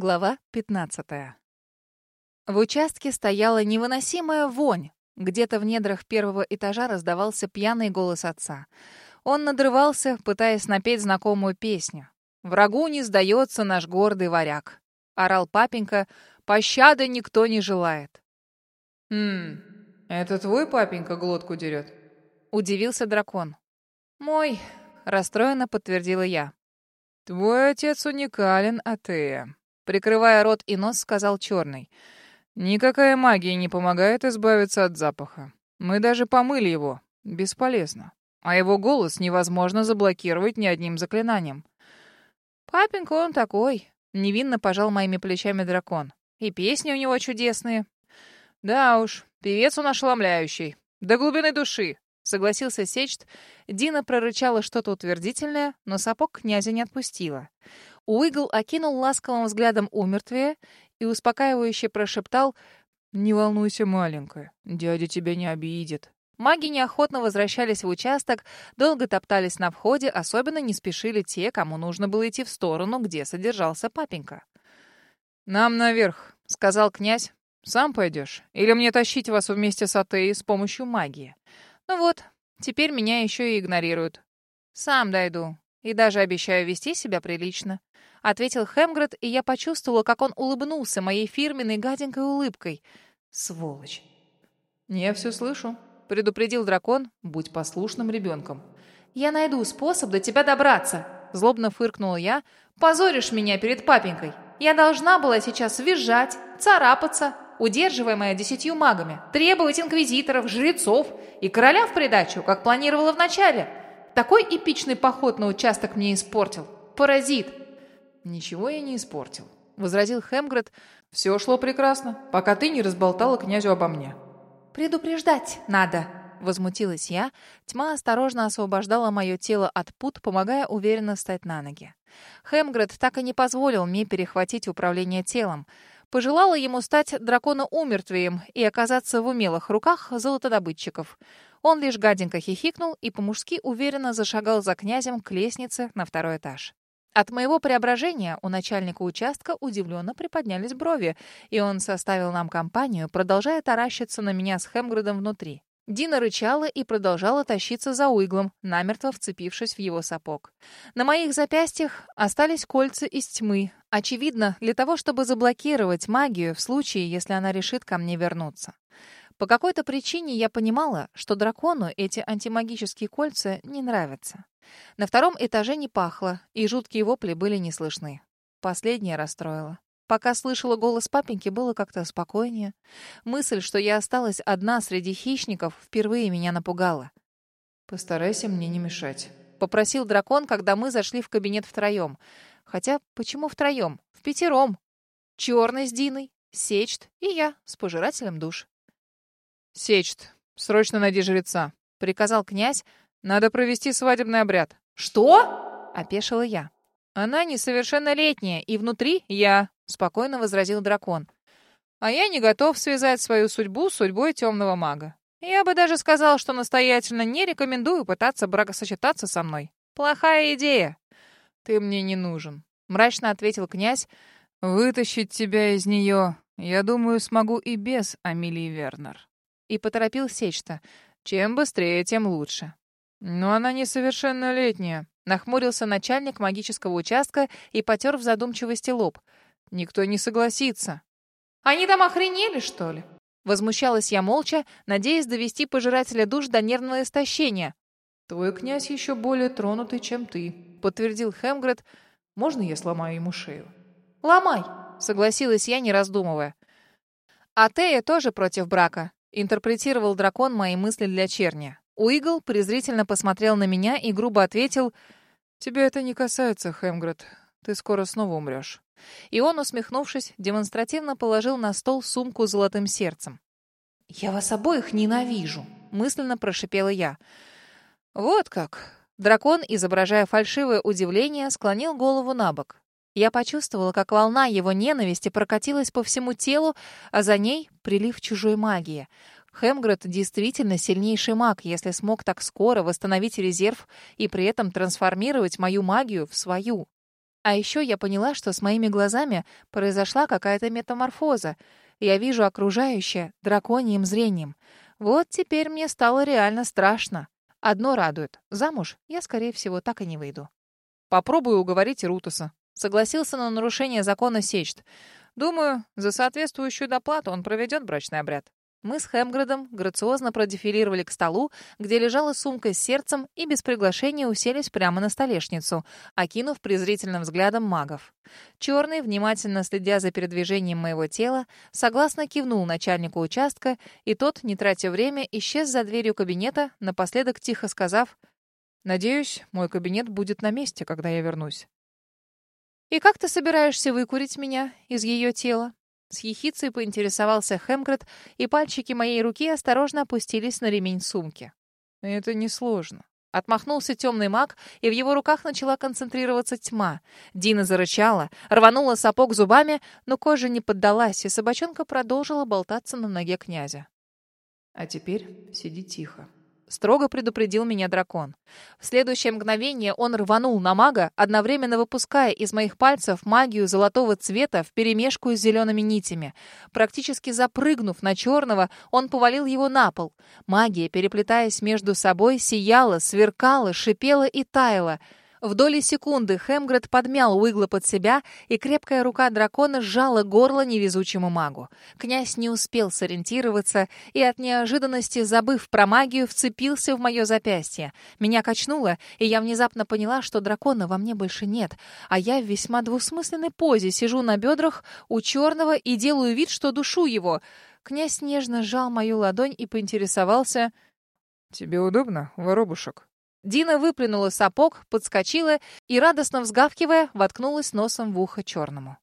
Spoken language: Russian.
Глава 15. В участке стояла невыносимая вонь. Где-то в недрах первого этажа раздавался пьяный голос отца. Он надрывался, пытаясь напеть знакомую песню. «Врагу не сдается наш гордый варяг», — орал папенька, «пощады никто не желает». «Хм, это твой папенька глотку дерет?» — удивился дракон. «Мой», — расстроенно подтвердила я. «Твой отец уникален, Атея», Прикрывая рот и нос, сказал черный. «Никакая магия не помогает избавиться от запаха. Мы даже помыли его. Бесполезно. А его голос невозможно заблокировать ни одним заклинанием». «Папенька он такой», — невинно пожал моими плечами дракон. «И песни у него чудесные». «Да уж, певец он ошеломляющий. До глубины души», — согласился Сечт. Дина прорычала что-то утвердительное, но сапог князя не отпустила. Уигл окинул ласковым взглядом умертвие и успокаивающе прошептал «Не волнуйся, маленькая, дядя тебя не обидит». Маги неохотно возвращались в участок, долго топтались на входе, особенно не спешили те, кому нужно было идти в сторону, где содержался папенька. «Нам наверх», — сказал князь. «Сам пойдешь? Или мне тащить вас вместе с Атеей с помощью магии?» «Ну вот, теперь меня еще и игнорируют. Сам дойду. И даже обещаю вести себя прилично. — ответил Хемгред, и я почувствовала, как он улыбнулся моей фирменной гаденькой улыбкой. Сволочь. «Я все слышу», — предупредил дракон. «Будь послушным ребенком». «Я найду способ до тебя добраться», — злобно фыркнула я. «Позоришь меня перед папенькой. Я должна была сейчас визжать, царапаться, удерживаемая десятью магами, требовать инквизиторов, жрецов и короля в придачу, как планировала вначале. Такой эпичный поход на участок мне испортил. Паразит. «Ничего я не испортил», — возразил Хемгред. «Все шло прекрасно, пока ты не разболтала князю обо мне». «Предупреждать надо», — возмутилась я. Тьма осторожно освобождала мое тело от пут, помогая уверенно встать на ноги. Хемгред так и не позволил мне перехватить управление телом. Пожелала ему стать дракона-умертвием и оказаться в умелых руках золотодобытчиков. Он лишь гаденько хихикнул и по-мужски уверенно зашагал за князем к лестнице на второй этаж. От моего преображения у начальника участка удивленно приподнялись брови, и он составил нам компанию, продолжая таращиться на меня с Хемгредом внутри. Дина рычала и продолжала тащиться за уиглом, намертво вцепившись в его сапог. На моих запястьях остались кольца из тьмы, очевидно, для того, чтобы заблокировать магию в случае, если она решит ко мне вернуться. По какой-то причине я понимала, что дракону эти антимагические кольца не нравятся. На втором этаже не пахло, и жуткие вопли были не слышны. Последнее расстроило. Пока слышала голос папеньки, было как-то спокойнее. Мысль, что я осталась одна среди хищников, впервые меня напугала. «Постарайся мне не мешать», — попросил дракон, когда мы зашли в кабинет втроем. Хотя, почему втроем? В пятером. Черный с Диной, Сечт и я с пожирателем душ. «Сечт, срочно найди жреца», — приказал князь, надо провести свадебный обряд». «Что?» — опешила я. «Она несовершеннолетняя, и внутри я», — спокойно возразил дракон. «А я не готов связать свою судьбу с судьбой темного мага. Я бы даже сказал, что настоятельно не рекомендую пытаться бракосочетаться со мной. Плохая идея». «Ты мне не нужен», — мрачно ответил князь. «Вытащить тебя из нее, я думаю, смогу и без Амилии Вернер». И поторопил Сечта. «Чем быстрее, тем лучше. «Но она несовершеннолетняя», — нахмурился начальник магического участка и потер в задумчивости лоб. «Никто не согласится». «Они там охренели, что ли?» Возмущалась я молча, надеясь довести пожирателя душ до нервного истощения. «Твой князь еще более тронутый, чем ты», — подтвердил Хемгред. «Можно я сломаю ему шею?» «Ломай», — согласилась я, не раздумывая. «А Тея тоже против брака», — интерпретировал дракон мои мысли для черня. Уигл презрительно посмотрел на меня и грубо ответил, «Тебя это не касается, Хемгред. Ты скоро снова умрешь». И он, усмехнувшись, демонстративно положил на стол сумку с золотым сердцем. «Я вас обоих ненавижу», — мысленно прошипела я. «Вот как». Дракон, изображая фальшивое удивление, склонил голову на бок. Я почувствовала, как волна его ненависти прокатилась по всему телу, а за ней прилив чужой магии — Хемгред действительно сильнейший маг, если смог так скоро восстановить резерв и при этом трансформировать мою магию в свою. А еще я поняла, что с моими глазами произошла какая-то метаморфоза. Я вижу окружающее драконьим зрением. Вот теперь мне стало реально страшно. Одно радует. Замуж я, скорее всего, так и не выйду. Попробую уговорить Рутуса. Согласился на нарушение закона Сечт. Думаю, за соответствующую доплату он проведет брачный обряд. Мы с Хемградом грациозно продефилировали к столу, где лежала сумка с сердцем, и без приглашения уселись прямо на столешницу, окинув презрительным взглядом магов. Черный, внимательно следя за передвижением моего тела, согласно кивнул начальнику участка, и тот, не тратя время, исчез за дверью кабинета, напоследок тихо сказав «Надеюсь, мой кабинет будет на месте, когда я вернусь». «И как ты собираешься выкурить меня из ее тела?» С ехицей поинтересовался Хемгред, и пальчики моей руки осторожно опустились на ремень сумки. «Это несложно». Отмахнулся темный маг, и в его руках начала концентрироваться тьма. Дина зарычала, рванула сапог зубами, но кожа не поддалась, и собачонка продолжила болтаться на ноге князя. «А теперь сиди тихо», Строго предупредил меня дракон. В следующее мгновение он рванул на мага, одновременно выпуская из моих пальцев магию золотого цвета вперемешку с зелеными нитями. Практически запрыгнув на черного, он повалил его на пол. Магия, переплетаясь между собой, сияла, сверкала, шипела и таяла — в доли секунды Хемгред подмял Уигла под себя, и крепкая рука дракона сжала горло невезучему магу. Князь не успел сориентироваться и от неожиданности, забыв про магию, вцепился в мое запястье. Меня качнуло, и я внезапно поняла, что дракона во мне больше нет, а я в весьма двусмысленной позе сижу на бедрах у черного и делаю вид, что душу его. Князь нежно сжал мою ладонь и поинтересовался... «Тебе удобно, воробушек?» Дина выплюнула сапог, подскочила и, радостно взгавкивая, воткнулась носом в ухо черному.